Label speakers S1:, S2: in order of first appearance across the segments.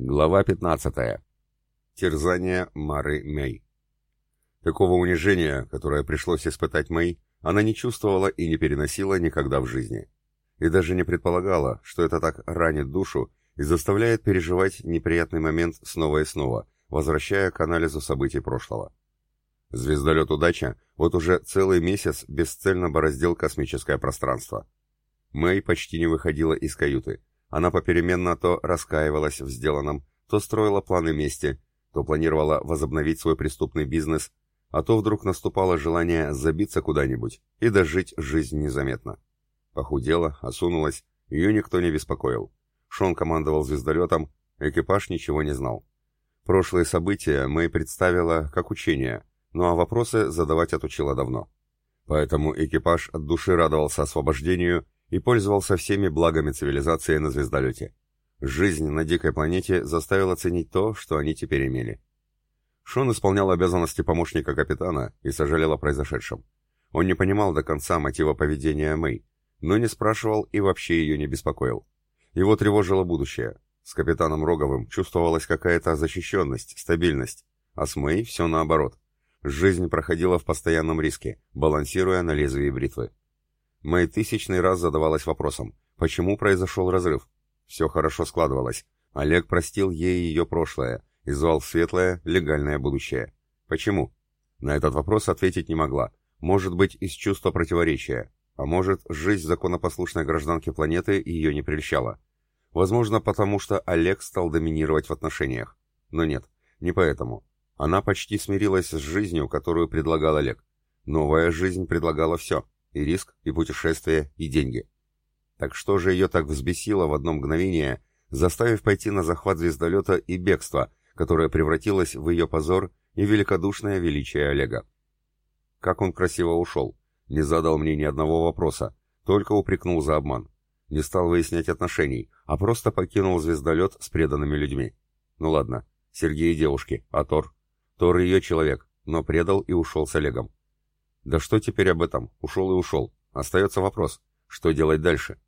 S1: Глава 15. Терзание Мары Мэй. Такого унижения, которое пришлось испытать Мэй, она не чувствовала и не переносила никогда в жизни. И даже не предполагала, что это так ранит душу и заставляет переживать неприятный момент снова и снова, возвращая к анализу событий прошлого. Звездолет «Удача» вот уже целый месяц бесцельно бороздил космическое пространство. Мэй почти не выходила из каюты, она попеременно то раскаивалась в сделанном, то строила планы мести, то планировала возобновить свой преступный бизнес, а то вдруг наступало желание забиться куда-нибудь и дожить жизнь незаметно. Похудела, осунулась, ее никто не беспокоил. Шон командовал звездолетом, экипаж ничего не знал. Прошлые события Мэй представила как учение, ну а вопросы задавать отучила давно. Поэтому экипаж от души радовался освобождению и пользовался всеми благами цивилизации на звездолете. Жизнь на дикой планете заставила ценить то, что они теперь имели. Шон исполнял обязанности помощника капитана и сожалел о произошедшем. Он не понимал до конца мотива поведения Мэй, но не спрашивал и вообще ее не беспокоил. Его тревожило будущее. С капитаном Роговым чувствовалась какая-то защищенность, стабильность, а с Мэй все наоборот. Жизнь проходила в постоянном риске, балансируя на лезвии бритвы. Мэй тысячный раз задавалась вопросом, почему произошел разрыв. Все хорошо складывалось. Олег простил ей ее прошлое и звал в светлое, легальное будущее. Почему? На этот вопрос ответить не могла. Может быть, из чувства противоречия, а может, жизнь законопослушной гражданки планеты ее не прельщала. Возможно, потому что Олег стал доминировать в отношениях. Но нет, не поэтому. Она почти смирилась с жизнью, которую предлагал Олег. Новая жизнь предлагала все. И риск, и путешествие, и деньги. Так что же ее так взбесило в одно мгновение, заставив пойти на захват звездолета и бегство, которое превратилось в ее позор и великодушное величие Олега? Как он красиво ушел, не задал мне ни одного вопроса, только упрекнул за обман. Не стал выяснять отношений, а просто покинул звездолет с преданными людьми. Ну ладно, Сергей и девушки, а Тор? Тор ее человек, но предал и ушел с Олегом. Да что теперь об этом? Ушел и ушел. Остается вопрос, что делать дальше?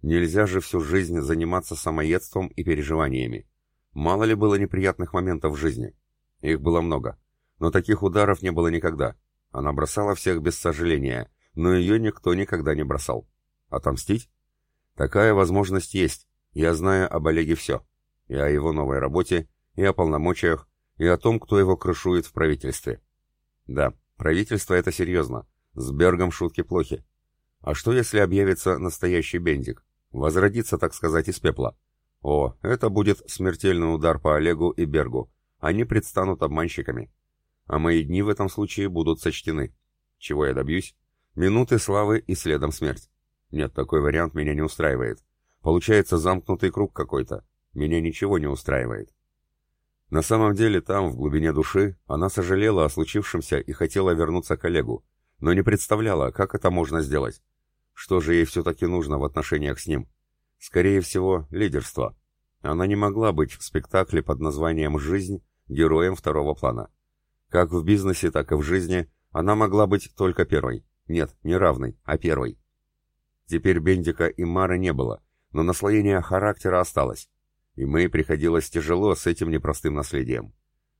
S1: Нельзя же всю жизнь заниматься самоедством и переживаниями. Мало ли было неприятных моментов в жизни. Их было много. Но таких ударов не было никогда. Она бросала всех без сожаления, но ее никто никогда не бросал. Отомстить? Такая возможность есть. Я знаю об Олеге все. И о его новой работе, и о полномочиях, и о том, кто его крышует в правительстве. Да, Правительство это серьезно. С Бергом шутки плохи. А что если объявится настоящий Бендик? Возродится, так сказать, из пепла. О, это будет смертельный удар по Олегу и Бергу. Они предстанут обманщиками. А мои дни в этом случае будут сочтены. Чего я добьюсь? Минуты славы и следом смерть. Нет, такой вариант меня не устраивает. Получается замкнутый круг какой-то. Меня ничего не устраивает. На самом деле там, в глубине души, она сожалела о случившемся и хотела вернуться к Олегу, но не представляла, как это можно сделать. Что же ей все-таки нужно в отношениях с ним? Скорее всего, лидерство. Она не могла быть в спектакле под названием «Жизнь» героем второго плана. Как в бизнесе, так и в жизни она могла быть только первой. Нет, не равной, а первой. Теперь Бендика и Мары не было, но наслоение характера осталось и Мэй приходилось тяжело с этим непростым наследием.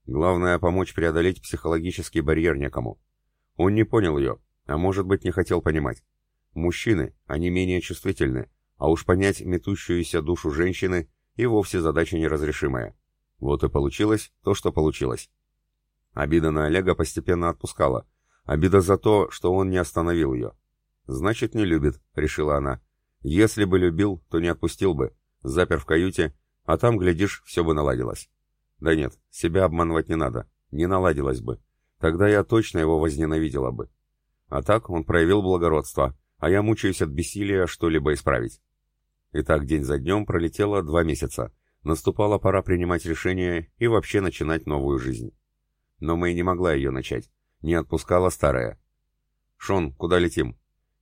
S1: Главное — помочь преодолеть психологический барьер некому. Он не понял ее, а может быть не хотел понимать. Мужчины, они менее чувствительны, а уж понять метущуюся душу женщины и вовсе задача неразрешимая. Вот и получилось то, что получилось. Обида на Олега постепенно отпускала. Обида за то, что он не остановил ее. «Значит, не любит», — решила она. «Если бы любил, то не отпустил бы. Запер в каюте а там, глядишь, все бы наладилось. Да нет, себя обманывать не надо. Не наладилось бы. Тогда я точно его возненавидела бы. А так он проявил благородство, а я мучаюсь от бессилия что-либо исправить. Итак, день за днем пролетело два месяца. Наступала пора принимать решение и вообще начинать новую жизнь. Но Мэй не могла ее начать. Не отпускала старая. «Шон, куда летим?»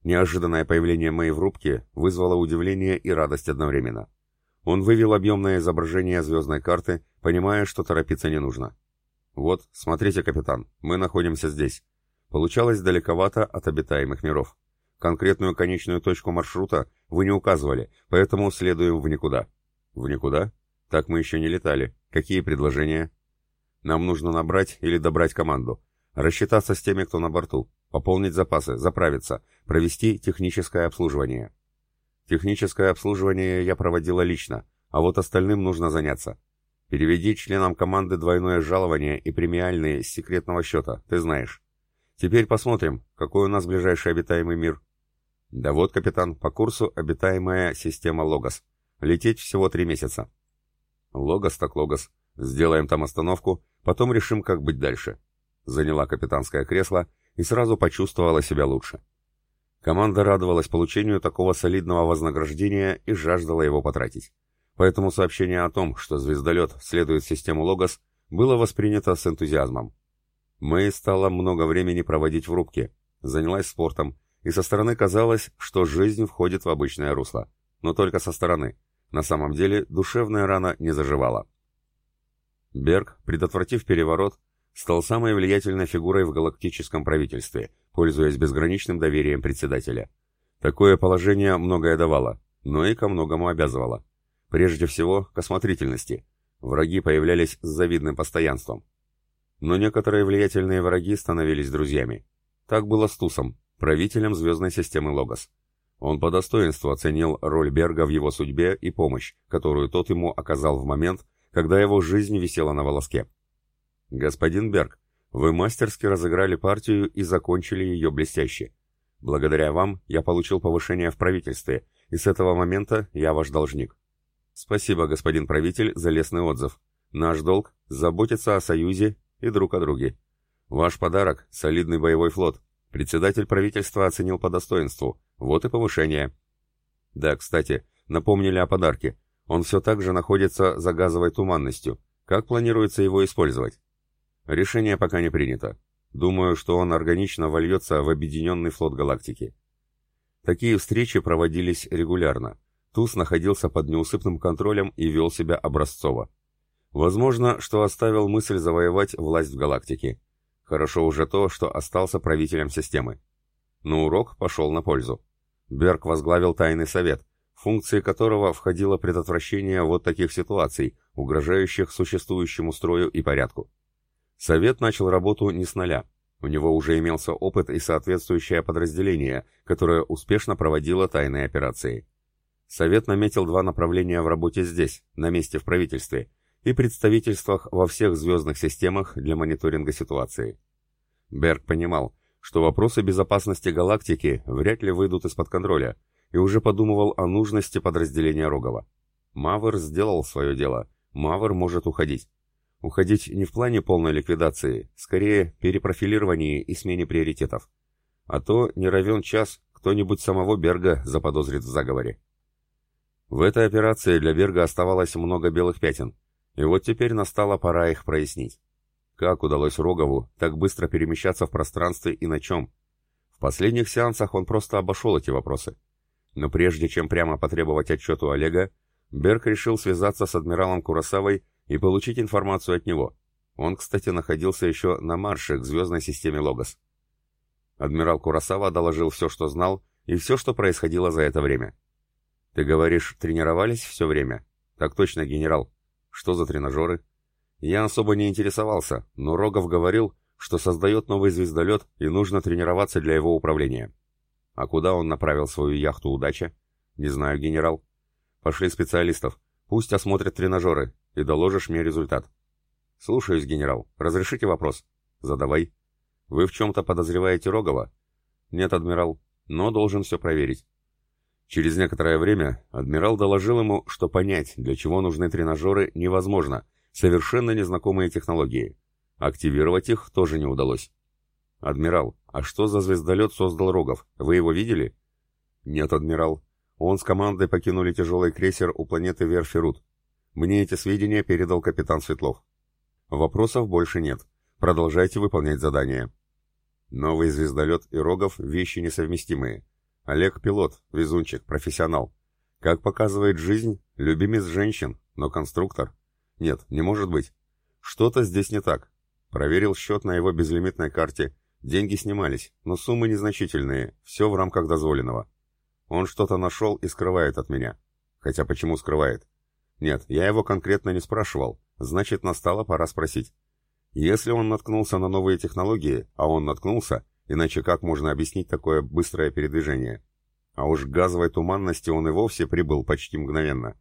S1: Неожиданное появление Мэй в рубке вызвало удивление и радость одновременно. Он вывел объемное изображение звездной карты, понимая, что торопиться не нужно. «Вот, смотрите, капитан, мы находимся здесь. Получалось далековато от обитаемых миров. Конкретную конечную точку маршрута вы не указывали, поэтому следуем в никуда». «В никуда? Так мы еще не летали. Какие предложения? Нам нужно набрать или добрать команду. Рассчитаться с теми, кто на борту. Пополнить запасы, заправиться, провести техническое обслуживание. Техническое обслуживание я проводила лично, а вот остальным нужно заняться. Переведи членам команды двойное жалование и премиальные с секретного счета, ты знаешь. Теперь посмотрим, какой у нас ближайший обитаемый мир. Да вот, капитан, по курсу обитаемая система Логос. Лететь всего три месяца. Логос так Логос. Сделаем там остановку, потом решим, как быть дальше. Заняла капитанское кресло и сразу почувствовала себя лучше. Команда радовалась получению такого солидного вознаграждения и жаждала его потратить. Поэтому сообщение о том, что звездолет следует систему Логос, было воспринято с энтузиазмом. Мэй стала много времени проводить в рубке, занялась спортом, и со стороны казалось, что жизнь входит в обычное русло. Но только со стороны. На самом деле душевная рана не заживала. Берг, предотвратив переворот, стал самой влиятельной фигурой в галактическом правительстве, пользуясь безграничным доверием председателя. Такое положение многое давало, но и ко многому обязывало. Прежде всего, к осмотрительности. Враги появлялись с завидным постоянством. Но некоторые влиятельные враги становились друзьями. Так было с Тусом, правителем звездной системы Логос. Он по достоинству оценил роль Берга в его судьбе и помощь, которую тот ему оказал в момент, когда его жизнь висела на волоске. «Господин Берг, вы мастерски разыграли партию и закончили ее блестяще. Благодаря вам я получил повышение в правительстве, и с этого момента я ваш должник. Спасибо, господин правитель, за лестный отзыв. Наш долг – заботиться о союзе и друг о друге. Ваш подарок – солидный боевой флот. Председатель правительства оценил по достоинству. Вот и повышение. Да, кстати, напомнили о подарке. Он все так же находится за газовой туманностью. Как планируется его использовать? Решение пока не принято. Думаю, что он органично вольется в объединенный флот галактики. Такие встречи проводились регулярно. Туз находился под неусыпным контролем и вел себя образцово. Возможно, что оставил мысль завоевать власть в галактике. Хорошо уже то, что остался правителем системы. Но урок пошел на пользу. Берг возглавил тайный совет, функции которого входило предотвращение вот таких ситуаций, угрожающих существующему строю и порядку. Совет начал работу не с нуля. У него уже имелся опыт и соответствующее подразделение, которое успешно проводило тайные операции. Совет наметил два направления в работе здесь, на месте в правительстве, и представительствах во всех звездных системах для мониторинга ситуации. Берг понимал, что вопросы безопасности галактики вряд ли выйдут из-под контроля, и уже подумывал о нужности подразделения Рогова. Мавр сделал свое дело, Мавр может уходить. Уходить не в плане полной ликвидации, скорее перепрофилировании и смене приоритетов. А то, не равен час, кто-нибудь самого Берга заподозрит в заговоре. В этой операции для Берга оставалось много белых пятен, и вот теперь настала пора их прояснить. Как удалось Рогову так быстро перемещаться в пространстве и на чем? В последних сеансах он просто обошел эти вопросы. Но прежде чем прямо потребовать отчет у Олега, Берг решил связаться с адмиралом Курасавой и получить информацию от него. Он, кстати, находился еще на марше к звездной системе Логос. Адмирал Курасава доложил все, что знал, и все, что происходило за это время. «Ты говоришь, тренировались все время?» «Так точно, генерал. Что за тренажеры?» «Я особо не интересовался, но Рогов говорил, что создает новый звездолет и нужно тренироваться для его управления». «А куда он направил свою яхту «Удача»?» «Не знаю, генерал». «Пошли специалистов. Пусть осмотрят тренажеры и доложишь мне результат. Слушаюсь, генерал. Разрешите вопрос? Задавай. Вы в чем-то подозреваете Рогова? Нет, адмирал, но должен все проверить. Через некоторое время адмирал доложил ему, что понять, для чего нужны тренажеры, невозможно, совершенно незнакомые технологии. Активировать их тоже не удалось. «Адмирал, а что за звездолет создал Рогов? Вы его видели?» «Нет, адмирал. Он с командой покинули тяжелый крейсер у планеты Верферут. Мне эти сведения передал капитан Светлов. Вопросов больше нет. Продолжайте выполнять задание. Новый звездолет и Рогов – вещи несовместимые. Олег – пилот, везунчик, профессионал. Как показывает жизнь, любимец женщин, но конструктор. Нет, не может быть. Что-то здесь не так. Проверил счет на его безлимитной карте. Деньги снимались, но суммы незначительные, все в рамках дозволенного. Он что-то нашел и скрывает от меня. Хотя почему скрывает? Нет, я его конкретно не спрашивал, значит, настала пора спросить. Если он наткнулся на новые технологии, а он наткнулся, иначе как можно объяснить такое быстрое передвижение? А уж газовой туманности он и вовсе прибыл почти мгновенно.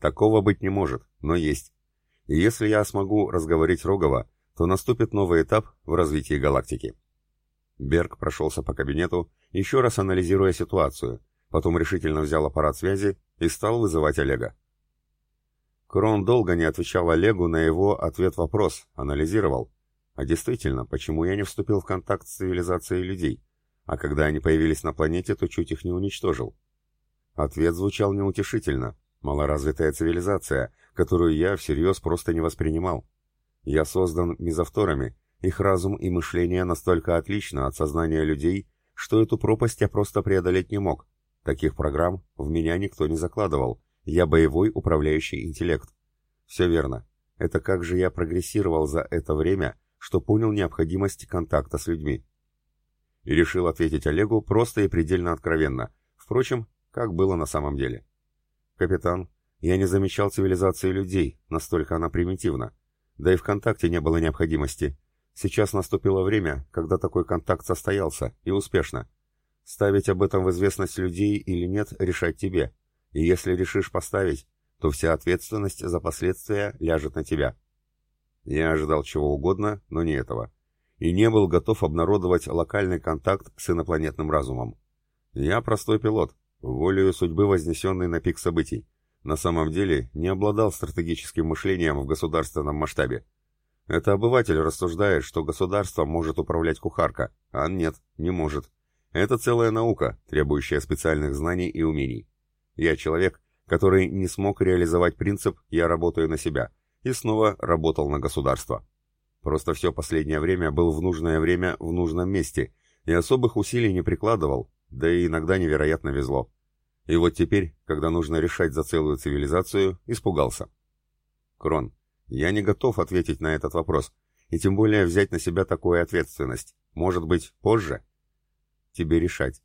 S1: Такого быть не может, но есть. И если я смогу разговорить Рогова, то наступит новый этап в развитии галактики. Берг прошелся по кабинету, еще раз анализируя ситуацию, потом решительно взял аппарат связи и стал вызывать Олега. Крон долго не отвечал Олегу на его ответ-вопрос, анализировал. А действительно, почему я не вступил в контакт с цивилизацией людей? А когда они появились на планете, то чуть их не уничтожил. Ответ звучал неутешительно. Малоразвитая цивилизация, которую я всерьез просто не воспринимал. Я создан мизавторами, их разум и мышление настолько отлично от сознания людей, что эту пропасть я просто преодолеть не мог. Таких программ в меня никто не закладывал, я боевой управляющий интеллект. Все верно. Это как же я прогрессировал за это время, что понял необходимость контакта с людьми. И решил ответить Олегу просто и предельно откровенно. Впрочем, как было на самом деле. «Капитан, я не замечал цивилизации людей, настолько она примитивна. Да и в контакте не было необходимости. Сейчас наступило время, когда такой контакт состоялся, и успешно. Ставить об этом в известность людей или нет, решать тебе. И если решишь поставить, то вся ответственность за последствия ляжет на тебя. Я ожидал чего угодно, но не этого. И не был готов обнародовать локальный контакт с инопланетным разумом. Я простой пилот, волею судьбы вознесенный на пик событий. На самом деле не обладал стратегическим мышлением в государственном масштабе. Это обыватель рассуждает, что государство может управлять кухарка, а нет, не может. Это целая наука, требующая специальных знаний и умений. Я человек, который не смог реализовать принцип «я работаю на себя» и снова работал на государство. Просто все последнее время был в нужное время в нужном месте и особых усилий не прикладывал, да и иногда невероятно везло. И вот теперь, когда нужно решать за целую цивилизацию, испугался. Крон, я не готов ответить на этот вопрос, и тем более взять на себя такую ответственность. Может быть, позже? Тебе решать.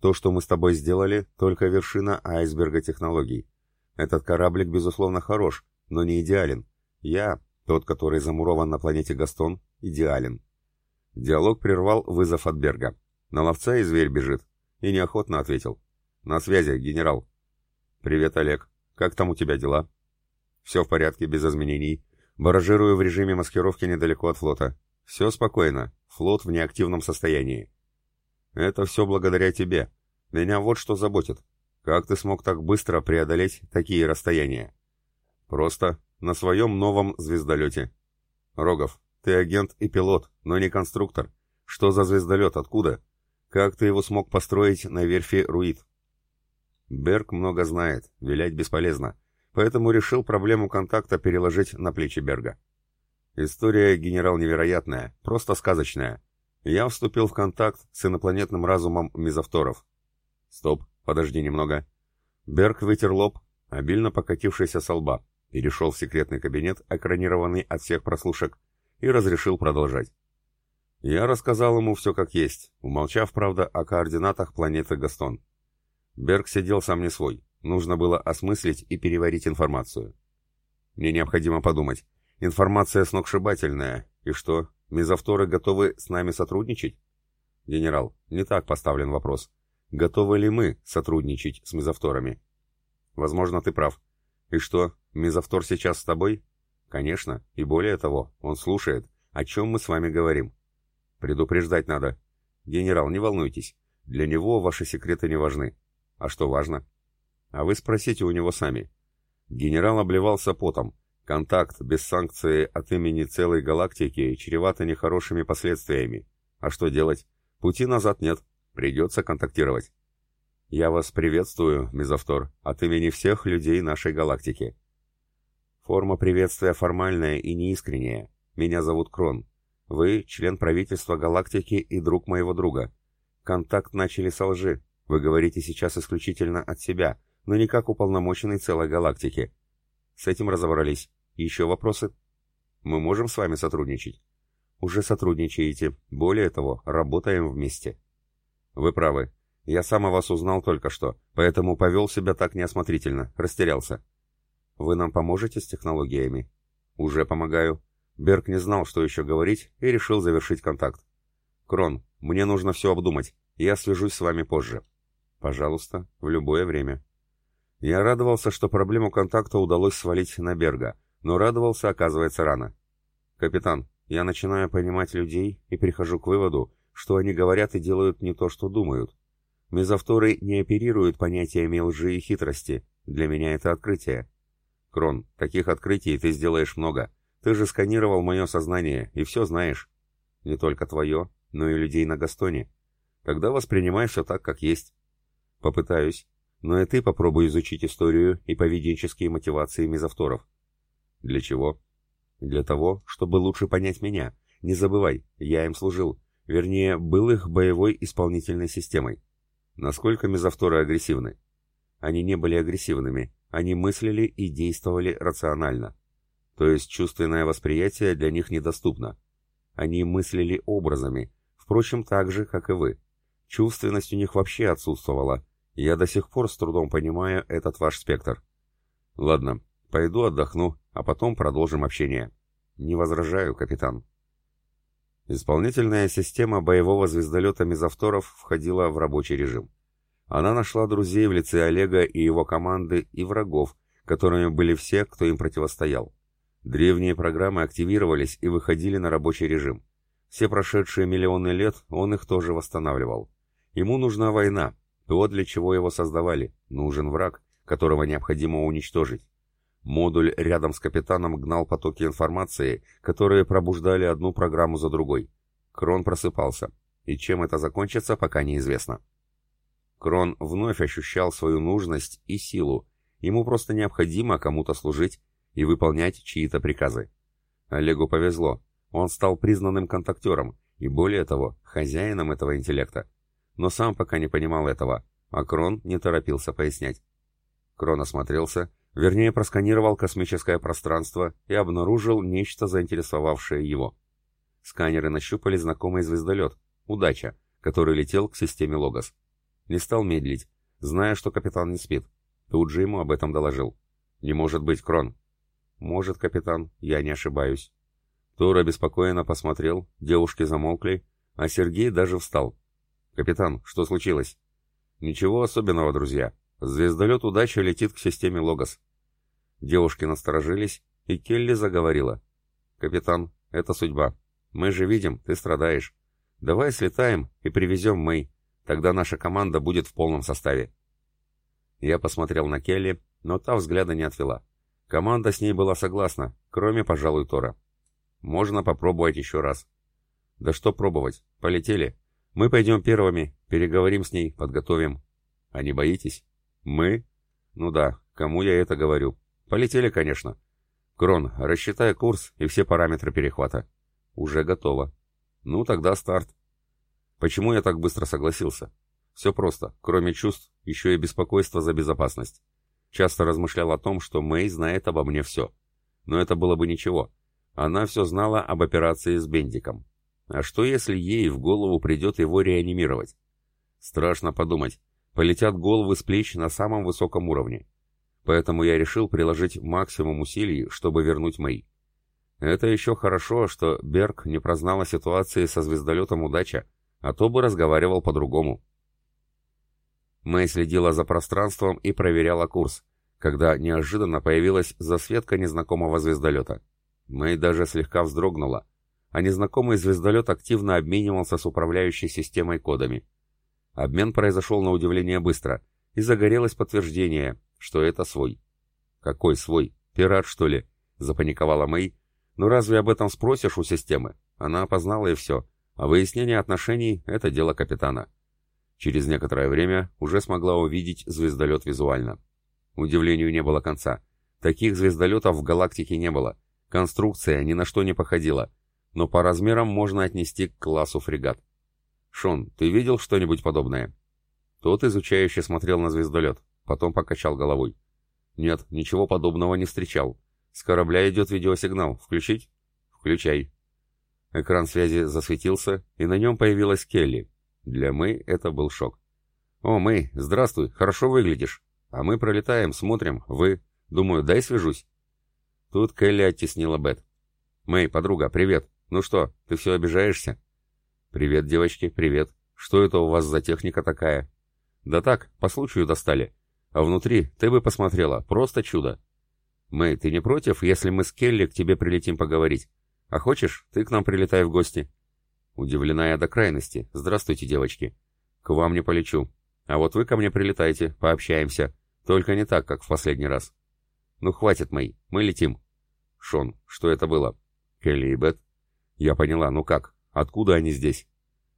S1: То, что мы с тобой сделали, только вершина айсберга технологий. Этот кораблик, безусловно, хорош, но не идеален. Я, тот, который замурован на планете Гастон, идеален. Диалог прервал вызов от Берга. На ловца и зверь бежит. И неохотно ответил. На связи, генерал. Привет, Олег. Как там у тебя дела? Все в порядке, без изменений. Баражирую в режиме маскировки недалеко от флота. Все спокойно. Флот в неактивном состоянии. Это все благодаря тебе. Меня вот что заботит. Как ты смог так быстро преодолеть такие расстояния? Просто на своем новом звездолете. Рогов, ты агент и пилот, но не конструктор. Что за звездолет, откуда? Как ты его смог построить на верфи Руид? Берг много знает, вилять бесполезно, поэтому решил проблему контакта переложить на плечи Берга. История, генерал, невероятная, просто сказочная. Я вступил в контакт с инопланетным разумом мизавторов. Стоп, подожди немного. Берг вытер лоб, обильно покатившийся со лба, перешел в секретный кабинет, экранированный от всех прослушек, и разрешил продолжать. Я рассказал ему все как есть, умолчав, правда, о координатах планеты Гастон. Берг сидел сам не свой, нужно было осмыслить и переварить информацию. Мне необходимо подумать. Информация сногсшибательная, и что, Мезовторы готовы с нами сотрудничать? Генерал, не так поставлен вопрос. Готовы ли мы сотрудничать с мезовторами? Возможно, ты прав. И что, мезовтор сейчас с тобой? Конечно, и более того, он слушает, о чем мы с вами говорим. Предупреждать надо. Генерал, не волнуйтесь. Для него ваши секреты не важны. А что важно? А вы спросите у него сами. Генерал обливался потом, Контакт без санкции от имени целой галактики чревато нехорошими последствиями. А что делать? Пути назад нет. Придется контактировать. Я вас приветствую, Мизавтор, от имени всех людей нашей галактики. Форма приветствия формальная и неискренняя. Меня зовут Крон. Вы член правительства галактики и друг моего друга. Контакт начали со лжи. Вы говорите сейчас исключительно от себя, но не как уполномоченный целой галактики. С этим разобрались. Еще вопросы? Мы можем с вами сотрудничать? Уже сотрудничаете. Более того, работаем вместе. Вы правы. Я сам о вас узнал только что, поэтому повел себя так неосмотрительно, растерялся. вы нам поможете с технологиями?» «Уже помогаю». Берг не знал, что еще говорить, и решил завершить контакт. «Крон, мне нужно все обдумать. Я свяжусь с вами позже». «Пожалуйста, в любое время». Я радовался, что проблему контакта удалось свалить на Берга, но радовался, оказывается, рано. «Капитан, я начинаю понимать людей и прихожу к выводу, что они говорят и делают не то, что думают. Мезовторы не оперируют понятиями лжи и хитрости. Для меня это открытие. Крон, таких открытий ты сделаешь много. Ты же сканировал мое сознание и все знаешь. Не только твое, но и людей на Гастоне. Тогда воспринимай все так, как есть. Попытаюсь. Но и ты попробуй изучить историю и поведенческие мотивации мезовторов. Для чего? Для того, чтобы лучше понять меня. Не забывай, я им служил. Вернее, был их боевой исполнительной системой. Насколько мезовторы агрессивны? Они не были агрессивными, они мыслили и действовали рационально. То есть чувственное восприятие для них недоступно. Они мыслили образами, впрочем, так же, как и вы. Чувственность у них вообще отсутствовала. Я до сих пор с трудом понимаю этот ваш спектр. Ладно, пойду отдохну, а потом продолжим общение. Не возражаю, капитан. Исполнительная система боевого звездолета Мезовторов входила в рабочий режим. Она нашла друзей в лице Олега и его команды и врагов, которыми были все, кто им противостоял. Древние программы активировались и выходили на рабочий режим. Все прошедшие миллионы лет он их тоже восстанавливал. Ему нужна война, то, для чего его создавали. Нужен враг, которого необходимо уничтожить. Модуль рядом с капитаном гнал потоки информации, которые пробуждали одну программу за другой. Крон просыпался, и чем это закончится, пока неизвестно. Крон вновь ощущал свою нужность и силу. Ему просто необходимо кому-то служить, и выполнять чьи-то приказы. Олегу повезло, он стал признанным контактером и, более того, хозяином этого интеллекта. Но сам пока не понимал этого, а Крон не торопился пояснять. Крон осмотрелся, вернее просканировал космическое пространство и обнаружил нечто заинтересовавшее его. Сканеры нащупали знакомый звездолет, «Удача», который летел к системе Логос. Не стал медлить, зная, что капитан не спит. Тут же ему об этом доложил. «Не может быть, Крон, «Может, капитан, я не ошибаюсь». Тор обеспокоенно посмотрел, девушки замолкли, а Сергей даже встал. «Капитан, что случилось?» «Ничего особенного, друзья. Звездолет удачи летит к системе Логос». Девушки насторожились, и Келли заговорила. «Капитан, это судьба. Мы же видим, ты страдаешь. Давай слетаем и привезем Мэй. Тогда наша команда будет в полном составе». Я посмотрел на Келли, но та взгляда не отвела. Команда с ней была согласна, кроме, пожалуй, Тора. Можно попробовать еще раз. Да что пробовать? Полетели. Мы пойдем первыми, переговорим с ней, подготовим. А не боитесь? Мы? Ну да, кому я это говорю? Полетели, конечно. Крон, рассчитай курс и все параметры перехвата. Уже готово. Ну тогда старт. Почему я так быстро согласился? Все просто. Кроме чувств, еще и беспокойство за безопасность. Часто размышлял о том, что Мэй знает обо мне все. Но это было бы ничего. Она все знала об операции с Бендиком. А что если ей в голову придет его реанимировать? Страшно подумать. Полетят головы с плеч на самом высоком уровне. Поэтому я решил приложить максимум усилий, чтобы вернуть Мэй. Это еще хорошо, что Берг не прознал о ситуации со звездолетом «Удача», а то бы разговаривал по-другому. Мэй следила за пространством и проверяла курс, когда неожиданно появилась засветка незнакомого звездолета. Мэй даже слегка вздрогнула, а незнакомый звездолет активно обменивался с управляющей системой кодами. Обмен произошел на удивление быстро, и загорелось подтверждение, что это свой. «Какой свой? Пират, что ли?» — запаниковала Мэй. «Ну разве об этом спросишь у системы? Она опознала и все, а выяснение отношений — это дело капитана». Через некоторое время уже смогла увидеть звездолет визуально. Удивлению не было конца. Таких звездолетов в галактике не было. Конструкция ни на что не походила. Но по размерам можно отнести к классу фрегат. «Шон, ты видел что-нибудь подобное?» Тот изучающе смотрел на звездолет, потом покачал головой. «Нет, ничего подобного не встречал. С корабля идет видеосигнал. Включить?» «Включай». Экран связи засветился, и на нем появилась Келли, для Мэй это был шок. «О, Мэй, здравствуй, хорошо выглядишь. А мы пролетаем, смотрим, вы...»
S2: Думаю, дай свяжусь. Тут Келли оттеснила Бет. «Мэй, подруга, привет. Ну что, ты все обижаешься?» «Привет, девочки, привет. Что это у вас за техника такая?» «Да так, по случаю достали. А внутри, ты бы посмотрела, просто чудо. Мэй, ты не против, если мы с Келли к тебе прилетим поговорить? А хочешь, ты к нам прилетай в гости?» Удивлена я до крайности. «Здравствуйте, девочки. К вам не полечу. А вот вы ко мне прилетайте, пообщаемся. Только не так, как в последний раз. Ну, хватит, Мэй, мы летим». «Шон, что это было?» «Келли и Бет?» «Я поняла, ну как? Откуда они здесь?»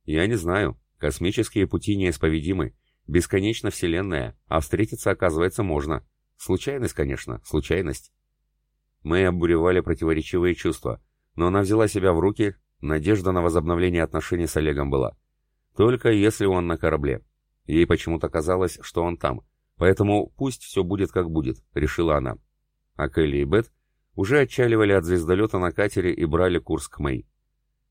S2: «Я не знаю. Космические пути неисповедимы. Бесконечно вселенная, а встретиться, оказывается, можно. Случайность, конечно, случайность. Мы обуревали противоречивые чувства, но она взяла себя в руки, надежда на возобновление отношений с Олегом была. Только если он на корабле. Ей почему-то казалось, что он там, поэтому пусть все будет как будет, решила она. А Келли и Бет уже отчаливали от звездолета на катере и брали курс к Мэй.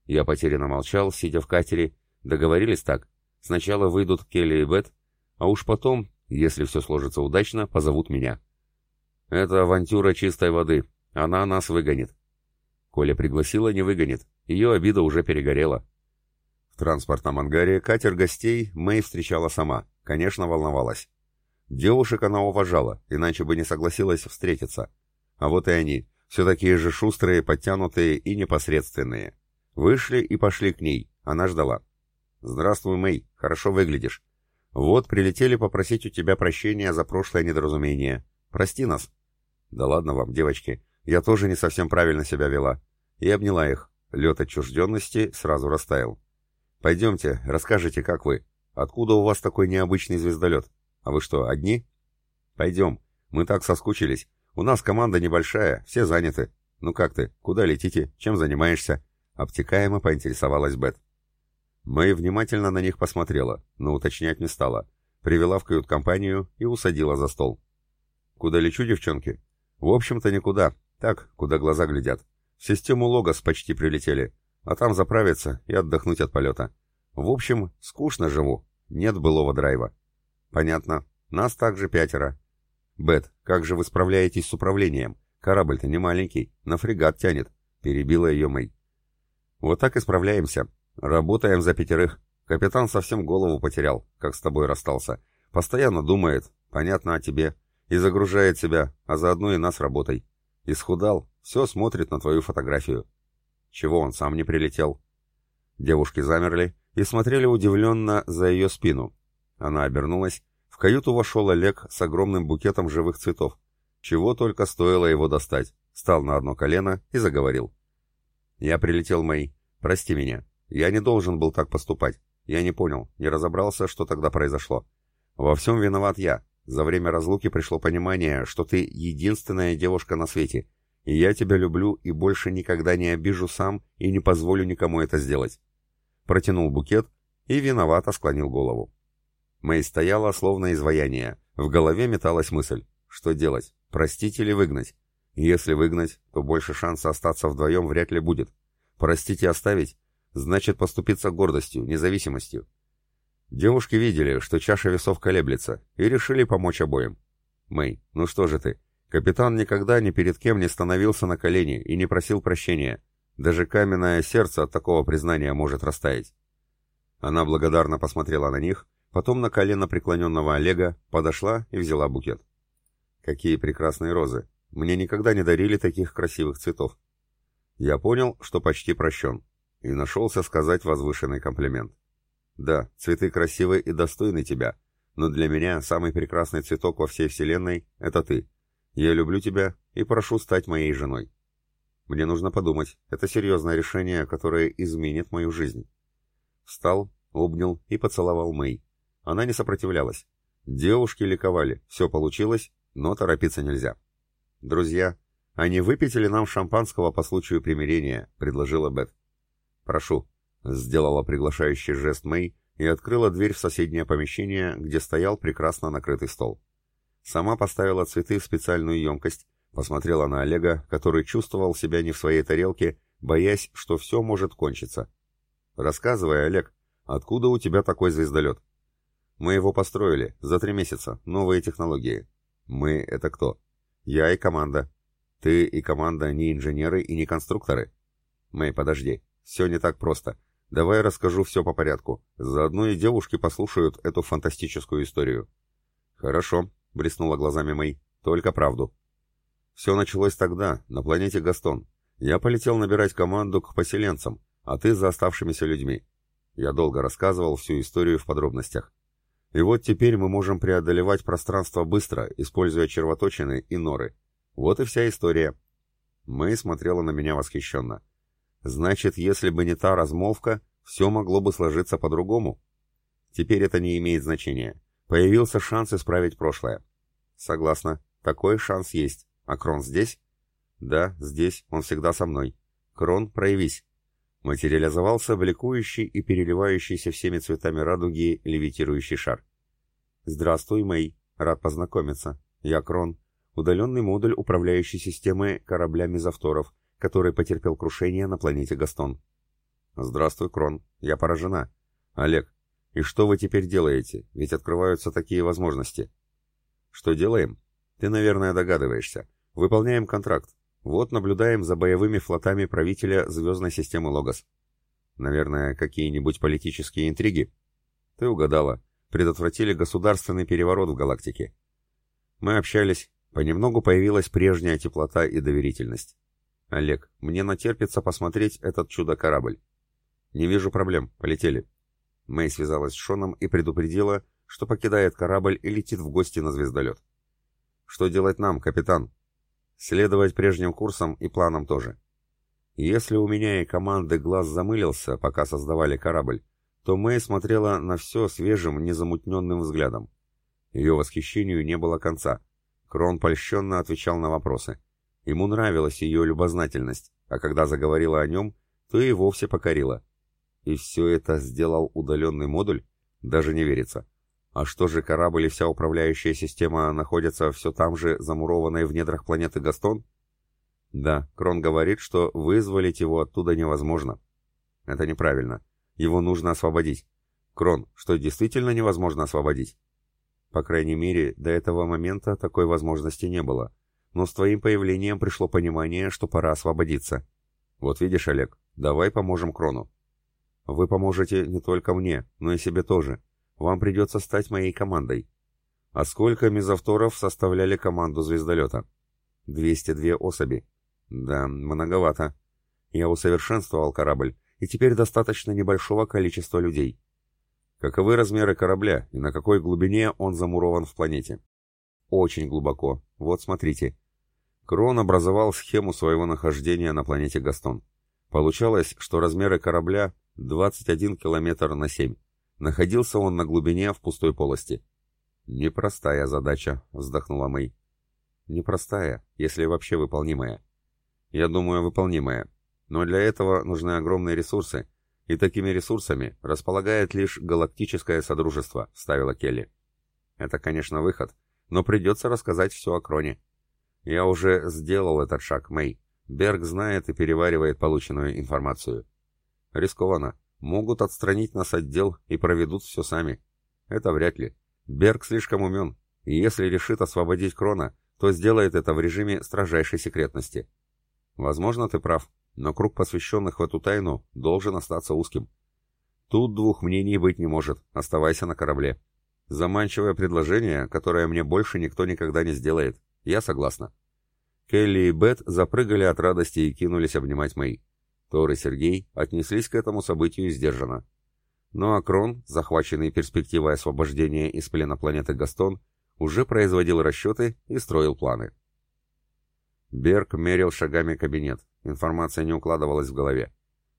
S2: Я потерянно молчал, сидя в катере. Договорились так. Сначала выйдут Келли и Бет, а уж потом, если все сложится удачно, позовут меня. Это авантюра чистой воды. Она нас выгонит. Коля пригласила, не выгонит. Ее обида уже перегорела. В транспортном ангаре катер гостей Мэй встречала сама. Конечно, волновалась. Девушек она уважала, иначе бы не согласилась встретиться. А вот и они, все такие же шустрые, подтянутые и непосредственные. Вышли и пошли к ней. Она ждала. «Здравствуй, Мэй. Хорошо выглядишь. Вот, прилетели попросить у тебя прощения за прошлое недоразумение. Прости нас. Да ладно вам, девочки. Я тоже не совсем правильно себя вела. И обняла их. Лед отчужденности сразу растаял. Пойдемте, расскажите, как вы. Откуда у вас такой необычный звездолет? А вы что, одни? Пойдем. Мы так соскучились. У нас команда небольшая, все заняты. Ну как ты? Куда летите? Чем занимаешься? Обтекаемо поинтересовалась Бет. Мэй внимательно на них посмотрела, но уточнять не стала. Привела в кают-компанию и усадила за стол. «Куда лечу, девчонки?» «В общем-то, никуда. Так, куда глаза глядят. В систему Логос почти прилетели, а там заправиться и отдохнуть от полета. В общем, скучно живу. Нет былого драйва». «Понятно. Нас также пятеро». «Бет, как же вы справляетесь с управлением? Корабль-то не маленький, на фрегат тянет», — перебила ее Мэй. «Вот так и справляемся. «Работаем за пятерых. Капитан совсем голову потерял, как с тобой расстался. Постоянно думает, понятно о тебе, и загружает себя, а заодно и нас работой. Исхудал, все смотрит на твою фотографию. Чего он сам не прилетел?» Девушки замерли и смотрели удивленно за ее спину. Она обернулась. В каюту вошел Олег с огромным букетом живых цветов. Чего только стоило его достать. Встал на одно колено и заговорил. «Я прилетел, Мэй. Прости меня. Я не должен был так поступать. Я не понял, не разобрался, что тогда произошло. Во всем виноват я. За время разлуки пришло понимание, что ты единственная девушка на свете, и я тебя люблю и больше никогда не обижу сам и не позволю никому это сделать. Протянул букет и виновато склонил голову. Мэй стояла, словно изваяние. В голове металась мысль. Что делать? Простить или выгнать? Если выгнать, то больше шанса остаться вдвоем вряд ли будет. Простить и оставить? значит поступиться гордостью, независимостью. Девушки видели, что чаша весов колеблется, и решили помочь обоим. Мэй, ну что же ты? Капитан никогда ни перед кем не становился на колени и не просил прощения. Даже каменное сердце от такого признания может растаять. Она благодарно посмотрела на них, потом на колено преклоненного Олега, подошла и взяла букет. Какие прекрасные розы! Мне никогда не дарили таких красивых цветов. Я понял, что почти прощен и нашелся сказать возвышенный комплимент. «Да, цветы красивы и достойны тебя, но для меня самый прекрасный цветок во всей вселенной — это ты. Я люблю тебя и прошу стать моей женой. Мне нужно подумать, это серьезное решение, которое изменит мою жизнь». Встал, обнял и поцеловал Мэй. Она не сопротивлялась. Девушки ликовали, все получилось, но торопиться нельзя. «Друзья, а не выпить ли нам шампанского по случаю примирения?» — предложила Бет. «Прошу», — сделала приглашающий жест Мэй и открыла дверь в соседнее помещение, где стоял прекрасно накрытый стол. Сама поставила цветы в специальную емкость, посмотрела на Олега, который чувствовал себя не в своей тарелке, боясь, что все может кончиться. «Рассказывай, Олег, откуда у тебя такой звездолет?» «Мы его построили, за три месяца, новые технологии». «Мы — это кто?»
S1: Я и команда. Ты и команда не инженеры и не конструкторы. Мэй, подожди. Все не так просто. Давай расскажу все по порядку. Заодно и девушки послушают эту фантастическую историю. Хорошо, блеснула глазами Мэй. Только правду. Все началось тогда, на планете Гастон. Я полетел набирать команду к поселенцам, а ты за оставшимися людьми. Я долго рассказывал всю историю в подробностях. И вот теперь мы можем преодолевать пространство быстро, используя червоточины и норы. Вот и вся история. Мэй смотрела на меня восхищенно. Значит, если бы не та размолвка, все могло бы сложиться по-другому. Теперь это не имеет значения. Появился шанс исправить прошлое. Согласна, такой шанс есть. А Крон здесь? Да, здесь, он всегда со мной. Крон, проявись. Материализовался бликующий и переливающийся всеми цветами радуги левитирующий шар. Здравствуй, Мэй. Рад познакомиться. Я Крон. Удаленный модуль управляющей системы корабля Мизавторов, который потерпел крушение на планете Гастон. Здравствуй, Крон. Я поражена. Олег, и что вы теперь делаете? Ведь открываются такие возможности. Что делаем? Ты, наверное, догадываешься. Выполняем контракт. Вот наблюдаем за боевыми флотами правителя звездной системы Логос. Наверное, какие-нибудь политические интриги? Ты угадала. Предотвратили государственный переворот в галактике. Мы общались. Понемногу появилась прежняя теплота и доверительность. Олег, мне натерпится посмотреть этот чудо-корабль. Не вижу проблем. Полетели. Мэй связалась с Шоном и предупредила, что покидает корабль и летит в гости на звездолет. «Что делать нам, капитан?» «Следовать прежним курсам и планам тоже. Если у меня и команды глаз замылился, пока создавали корабль, то Мэй смотрела на все свежим, незамутненным взглядом. Ее восхищению не было конца. Крон польщенно отвечал на вопросы. Ему нравилась ее любознательность, а когда заговорила о нем, то и вовсе покорила. И все это сделал удаленный модуль? Даже не верится. А что же корабль и вся управляющая система находятся все там же, замурованной в недрах планеты Гастон? Да, Крон говорит, что вызволить его оттуда невозможно. Это неправильно. Его нужно освободить. Крон, что действительно невозможно освободить? По крайней мере, до этого момента такой возможности не было. Но с твоим появлением пришло понимание, что пора освободиться. Вот видишь, Олег, давай поможем Крону. Вы поможете не только мне, но и себе тоже. Вам придется стать моей командой. А сколько мезовторов составляли команду звездолета? 202 особи. Да, многовато. Я усовершенствовал корабль, и теперь достаточно небольшого количества людей. Каковы размеры корабля и на какой глубине он замурован в планете? Очень глубоко. Вот смотрите. Крон образовал схему своего нахождения на планете Гастон. Получалось, что размеры корабля 21 километр на 7. Находился он на глубине в пустой полости. «Непростая задача», — вздохнула Мэй. «Непростая, если вообще выполнимая». «Я думаю, выполнимая. Но для этого нужны огромные ресурсы, и такими ресурсами располагает лишь галактическое содружество», — ставила Келли. «Это, конечно, выход, но придется рассказать все о Кроне». «Я уже сделал этот шаг, Мэй. Берг знает и переваривает полученную информацию». Рискованно. Могут отстранить нас от дел и проведут все сами. Это вряд ли. Берг слишком умен, и если решит освободить Крона, то сделает это в режиме строжайшей секретности. Возможно, ты прав, но круг посвященных в эту тайну должен остаться узким. Тут двух мнений быть не может, оставайся на корабле. Заманчивое предложение, которое мне больше никто никогда не сделает. Я согласна. Келли и Бет запрыгали от радости и кинулись обнимать Мэй. Тор и Сергей отнеслись к этому событию сдержанно. Но Акрон, захваченный перспективой освобождения из плена планеты Гастон, уже производил расчеты и строил планы. Берг мерил шагами кабинет, информация не укладывалась в голове.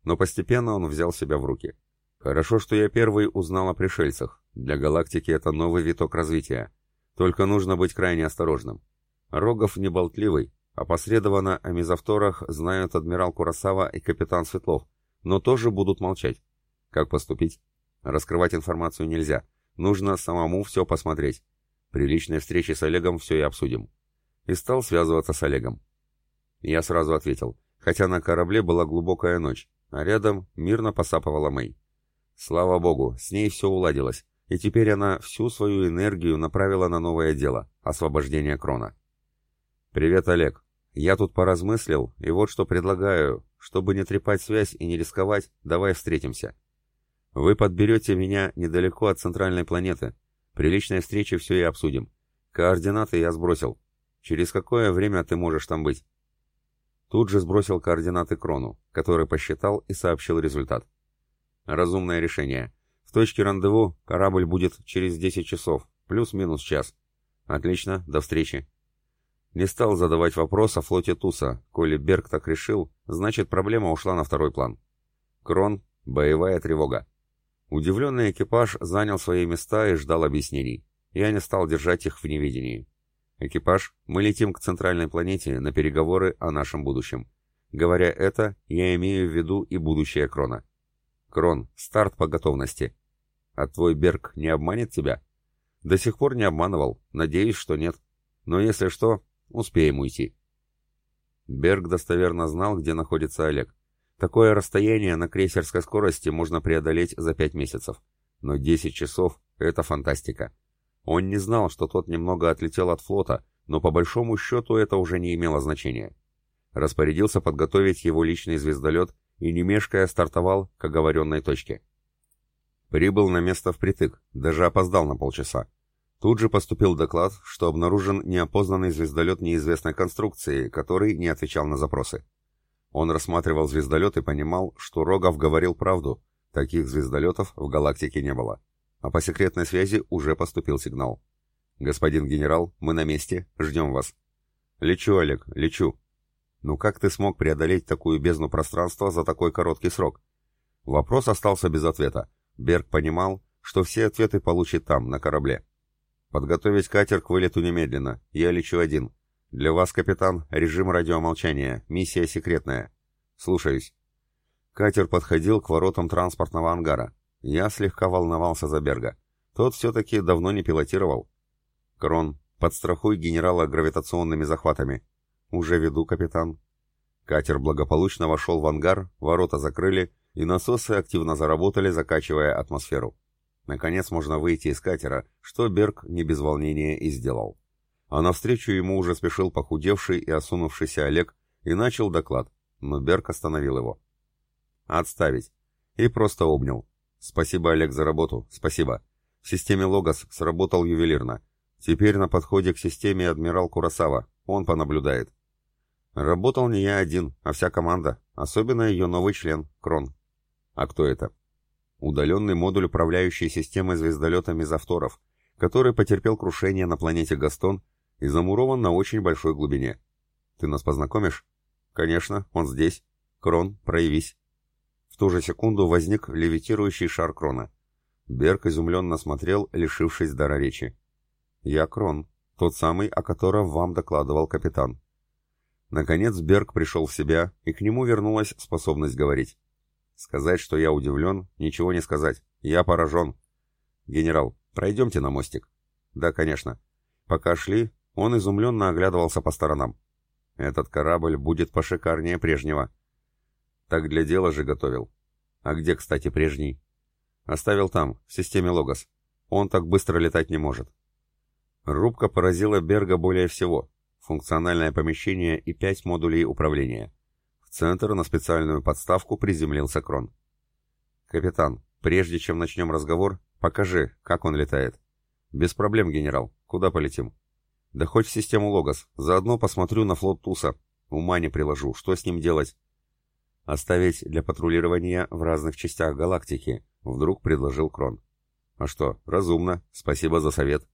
S1: Но постепенно он взял себя в руки. Хорошо, что я первый узнал о пришельцах. Для галактики это новый виток развития. Только нужно быть крайне осторожным. Рогов не болтливый, Опосредованно о мезовторах знают адмирал Курасава и капитан Светлов, но тоже будут молчать. Как поступить? Раскрывать информацию нельзя. Нужно самому все посмотреть. При личной встрече с Олегом все и обсудим. И стал связываться с Олегом. Я сразу ответил, хотя на корабле была глубокая ночь, а рядом мирно посапывала Мэй. Слава богу, с ней все уладилось, и теперь она всю свою энергию направила на новое дело — освобождение Крона.
S2: «Привет, Олег. Я тут поразмыслил, и вот что предлагаю. Чтобы не трепать связь и не рисковать, давай встретимся. Вы подберете меня недалеко от центральной планеты. При личной встрече все и обсудим. Координаты я сбросил. Через какое время ты можешь там быть?» Тут же сбросил координаты Крону, который посчитал и сообщил результат. Разумное решение. В точке рандеву корабль будет через 10 часов, плюс-минус час. Отлично, до встречи. Не стал задавать вопрос о флоте Туса. Коли Берг так решил, значит проблема ушла на второй план. Крон, боевая тревога. Удивленный экипаж занял свои места и ждал объяснений. Я не стал держать их в неведении. Экипаж, мы летим к центральной планете на переговоры о нашем будущем. Говоря это, я имею в виду и будущее Крона. Крон, старт по готовности. А твой Берг не обманет тебя? До сих пор не обманывал, надеюсь, что нет. Но если что, успеем уйти. Берг достоверно знал, где находится Олег. Такое расстояние на крейсерской скорости можно преодолеть за пять месяцев. Но 10 часов — это фантастика. Он не знал, что тот немного отлетел от флота, но по большому счету это уже не имело значения. Распорядился подготовить его личный звездолет и, не мешкая, стартовал к оговоренной точке. Прибыл на место впритык, даже опоздал на полчаса. Тут же поступил доклад, что обнаружен неопознанный звездолет неизвестной конструкции, который не отвечал на запросы. Он рассматривал звездолет и понимал, что Рогов говорил правду, таких звездолетов в галактике не было а по секретной связи уже поступил сигнал. «Господин генерал, мы на месте, ждем вас». «Лечу, Олег, лечу». «Ну как ты смог преодолеть такую бездну пространства за такой короткий срок?» Вопрос остался без ответа. Берг понимал, что все ответы получит там, на корабле. «Подготовить катер к вылету немедленно. Я лечу один. Для вас, капитан, режим радиомолчания. Миссия секретная. Слушаюсь». Катер подходил к воротам транспортного ангара. Я слегка волновался за Берга. Тот все-таки давно не пилотировал. Крон, подстрахуй генерала гравитационными захватами. Уже веду, капитан. Катер благополучно вошел в ангар, ворота закрыли, и насосы активно заработали, закачивая атмосферу. Наконец можно выйти из катера, что Берг не без волнения и сделал. А навстречу ему уже спешил похудевший и осунувшийся Олег и начал доклад, но Берг остановил его. «Отставить!» и просто обнял. Спасибо, Олег, за работу. Спасибо. В системе Логос сработал ювелирно. Теперь на подходе к системе адмирал Курасава. Он понаблюдает. Работал не я один, а вся команда, особенно ее новый член, Крон. А кто это? Удаленный модуль управляющей системой звездолета Мезовторов, который потерпел крушение на планете Гастон и замурован на очень большой глубине. Ты нас познакомишь? Конечно, он здесь. Крон, проявись ту же секунду возник левитирующий шар крона. Берг изумленно смотрел, лишившись дара речи. «Я Крон, тот самый, о котором вам докладывал капитан». Наконец Берг пришел в себя, и к нему вернулась способность говорить. «Сказать, что я удивлен, ничего не сказать. Я поражен. Генерал, пройдемте на мостик». «Да, конечно». Пока шли, он изумленно оглядывался по сторонам. «Этот корабль будет пошикарнее прежнего». Так для дела же готовил. А где, кстати, прежний? Оставил там, в системе Логос. Он так быстро летать не может. Рубка поразила Берга более всего. Функциональное помещение и пять модулей управления. Центр на специальную подставку приземлился Крон. «Капитан, прежде чем начнем разговор, покажи, как он летает». «Без проблем, генерал. Куда полетим?» «Да хоть в систему Логос. Заодно посмотрю на флот Туса. Ума не приложу. Что с ним делать?» Оставить для патрулирования в разных частях галактики, вдруг предложил Крон. А что, разумно, спасибо за совет.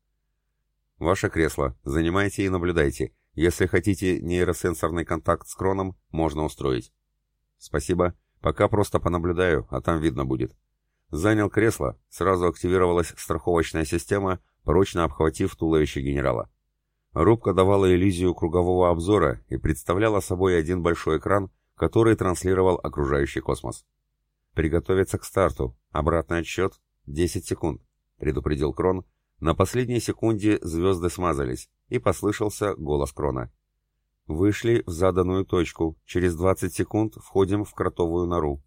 S2: Ваше кресло, занимайте и наблюдайте. Если хотите нейросенсорный контакт с Кроном, можно устроить. Спасибо, пока просто понаблюдаю, а там видно будет. Занял кресло, сразу активировалась страховочная система, прочно обхватив туловище генерала. Рубка давала иллюзию кругового обзора и представляла собой один большой экран, который транслировал окружающий космос. «Приготовиться к старту. Обратный отсчет. 10 секунд», — предупредил Крон. На последней секунде звезды смазались, и послышался голос Крона. «Вышли в заданную точку. Через 20 секунд входим в кротовую нору».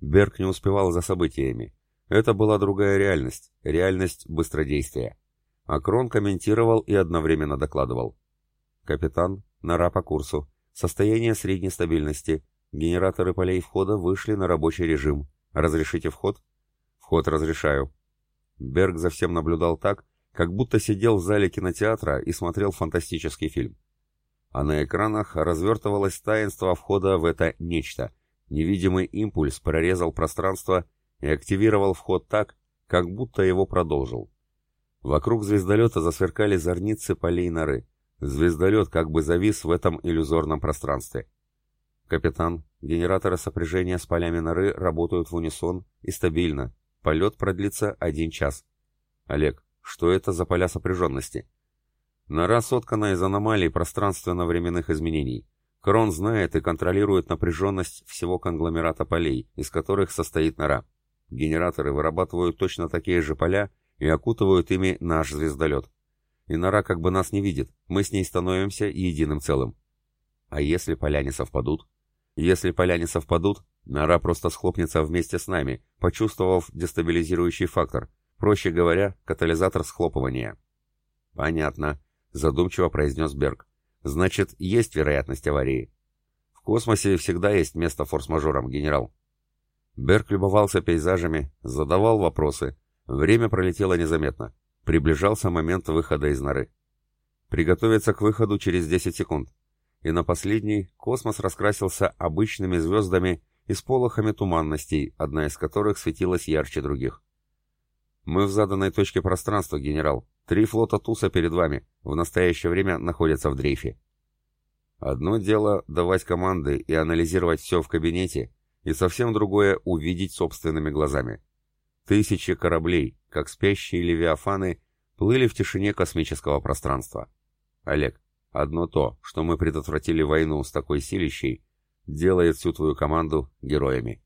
S2: Берг не успевал за событиями. Это была другая реальность, реальность быстродействия. А Крон комментировал и одновременно докладывал. «Капитан, Нора по курсу. Состояние средней стабильности. Генераторы полей входа вышли на рабочий режим. Разрешите вход? Вход разрешаю. Берг за всем наблюдал так, как будто сидел в зале кинотеатра и смотрел фантастический фильм. А на экранах развертывалось таинство входа в это нечто. Невидимый импульс прорезал пространство и активировал вход так, как будто его продолжил. Вокруг звездолета засверкали зорницы полей норы. Звездолет как бы завис в этом иллюзорном пространстве. «Капитан, генераторы сопряжения с полями норы работают в унисон и стабильно. Полет продлится один час». «Олег, что это за поля сопряженности?» «Нора соткана из аномалий пространственно-временных изменений. Крон знает и контролирует напряженность всего конгломерата полей, из которых состоит нора. Генераторы вырабатывают точно такие же поля и окутывают ими наш звездолет. И нора как бы нас не видит, мы с ней становимся единым целым. А если поля не совпадут? Если поля не совпадут, нора просто схлопнется вместе с нами, почувствовав дестабилизирующий фактор, проще говоря, катализатор схлопывания. Понятно, задумчиво произнес Берг. Значит, есть вероятность аварии. В космосе всегда есть место форс-мажорам, генерал. Берг любовался пейзажами, задавал вопросы. Время пролетело незаметно. Приближался момент выхода из норы. Приготовиться к выходу через 10 секунд. И на последний космос раскрасился обычными звездами и сполохами туманностей, одна из которых светилась ярче других. «Мы в заданной точке пространства, генерал. Три флота Туса перед вами. В настоящее время находятся в дрейфе». Одно дело давать команды и анализировать все в кабинете, и совсем другое — увидеть собственными глазами. Тысячи кораблей, как спящие левиафаны, плыли в тишине космического пространства. Олег, одно то, что мы предотвратили войну с такой силищей, делает всю твою команду героями.